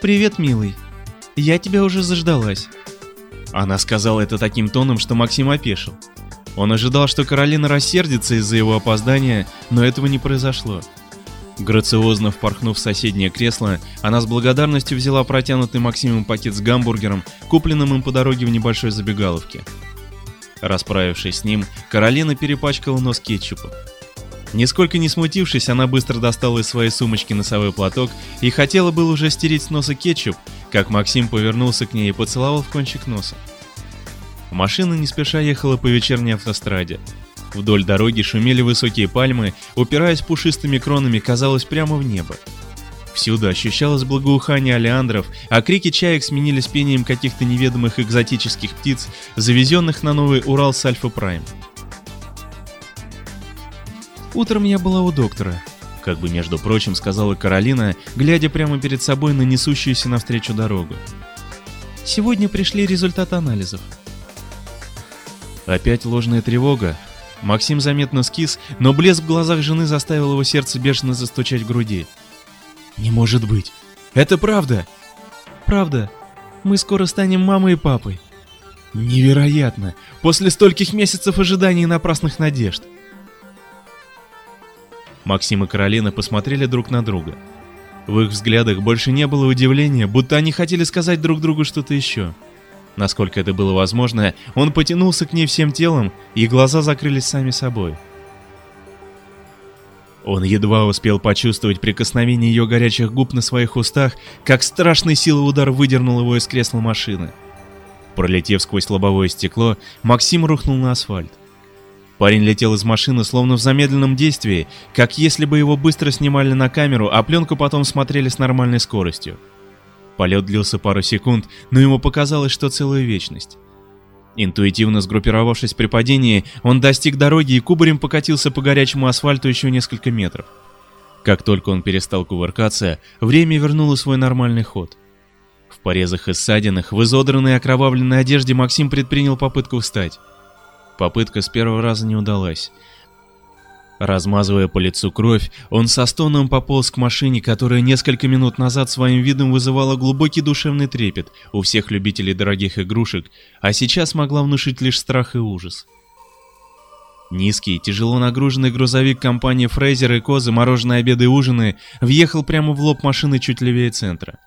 «Привет, милый. Я тебя уже заждалась». Она сказала это таким тоном, что Максим опешил. Он ожидал, что Каролина рассердится из-за его опоздания, но этого не произошло. Грациозно впорхнув в соседнее кресло, она с благодарностью взяла протянутый Максимом пакет с гамбургером, купленным им по дороге в небольшой забегаловке. Расправившись с ним, Каролина перепачкала нос кетчупом. Нисколько не смутившись, она быстро достала из своей сумочки носовой платок и хотела было уже стереть с носа кетчуп, как Максим повернулся к ней и поцеловал в кончик носа. Машина не спеша ехала по вечерней автостраде. Вдоль дороги шумели высокие пальмы, упираясь пушистыми кронами, казалось, прямо в небо. Всюду ощущалось благоухание олеандров, а крики чаек сменились пением каких-то неведомых экзотических птиц, завезенных на новый Урал с Альфа Прайм. Утром я была у доктора, как бы между прочим сказала Каролина, глядя прямо перед собой на несущуюся навстречу дорогу. Сегодня пришли результаты анализов. Опять ложная тревога. Максим заметно скис, но блеск в глазах жены заставил его сердце бешено застучать в груди. «Не может быть! Это правда!» «Правда. Мы скоро станем мамой и папой». «Невероятно! После стольких месяцев ожиданий и напрасных надежд!» Максим и Каролина посмотрели друг на друга. В их взглядах больше не было удивления, будто они хотели сказать друг другу что-то еще. Насколько это было возможно, он потянулся к ней всем телом, и глаза закрылись сами собой. Он едва успел почувствовать прикосновение ее горячих губ на своих устах, как страшный силой удар выдернул его из кресла машины. Пролетев сквозь лобовое стекло, Максим рухнул на асфальт. Парень летел из машины словно в замедленном действии, как если бы его быстро снимали на камеру, а пленку потом смотрели с нормальной скоростью. Полет длился пару секунд, но ему показалось, что целая вечность. Интуитивно сгруппировавшись при падении, он достиг дороги и кубарем покатился по горячему асфальту еще несколько метров. Как только он перестал кувыркаться, время вернуло свой нормальный ход. В порезах и ссадинах, в изодранной и окровавленной одежде Максим предпринял попытку встать. Попытка с первого раза не удалась. Размазывая по лицу кровь, он со стоном пополз к машине, которая несколько минут назад своим видом вызывала глубокий душевный трепет у всех любителей дорогих игрушек, а сейчас могла внушить лишь страх и ужас. Низкий, тяжело нагруженный грузовик компании Фрейзер и Козы «Мороженые обеды и ужины» въехал прямо в лоб машины чуть левее центра.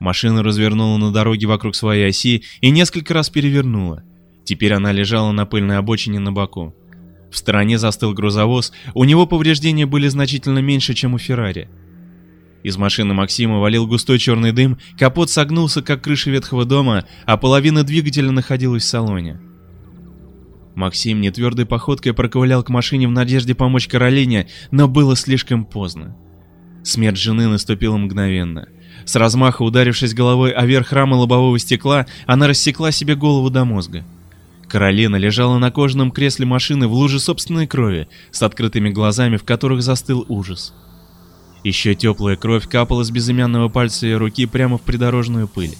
Машина развернула на дороге вокруг своей оси и несколько раз перевернула. Теперь она лежала на пыльной обочине на боку. В стороне застыл грузовоз, у него повреждения были значительно меньше, чем у Феррари. Из машины Максима валил густой черный дым, капот согнулся, как крыша ветхого дома, а половина двигателя находилась в салоне. Максим нетвердой походкой проковылял к машине в надежде помочь Каролине, но было слишком поздно. Смерть жены наступила мгновенно. С размаха ударившись головой о верх рамы лобового стекла, она рассекла себе голову до мозга. Каролина лежала на кожаном кресле машины в луже собственной крови, с открытыми глазами, в которых застыл ужас. Еще теплая кровь капала с безымянного пальца ее руки прямо в придорожную пыль.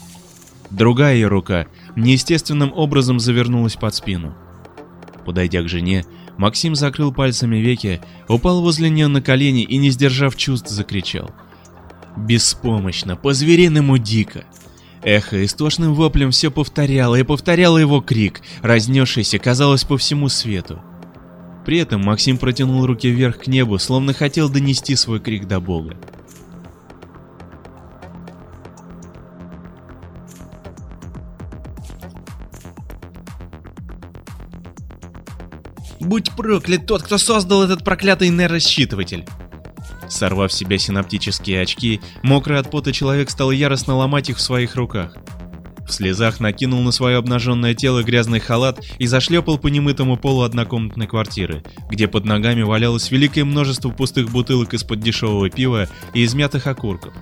Другая ее рука неестественным образом завернулась под спину. Подойдя к жене, Максим закрыл пальцами веки, упал возле нее на колени и, не сдержав чувств, закричал. Беспомощно, по-звериному дико. Эхо истошным воплем все повторяло и повторяло его крик, разнесшийся, казалось, по всему свету. При этом Максим протянул руки вверх к небу, словно хотел донести свой крик до Бога. Будь проклят тот, кто создал этот проклятый нейросчитыватель. Сорвав с себя синаптические очки, мокрый от пота человек стал яростно ломать их в своих руках. В слезах накинул на свое обнаженное тело грязный халат и зашлепал по немытому полу однокомнатной квартиры, где под ногами валялось великое множество пустых бутылок из-под дешевого пива и измятых окурков.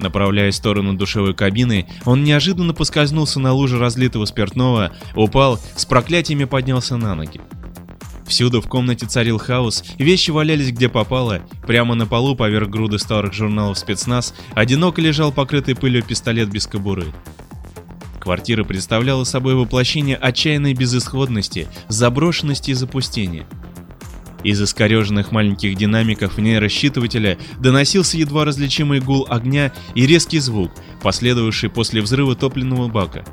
Направляясь в сторону душевой кабины, он неожиданно поскользнулся на луже разлитого спиртного, упал, с проклятиями поднялся на ноги. Всюду в комнате царил хаос, вещи валялись где попало, прямо на полу поверх груды старых журналов спецназ одиноко лежал покрытый пылью пистолет без кобуры. Квартира представляла собой воплощение отчаянной безысходности, заброшенности и запустения. Из искореженных маленьких динамиков нейросчитывателя доносился едва различимый гул огня и резкий звук, последовавший после взрыва топливного бака.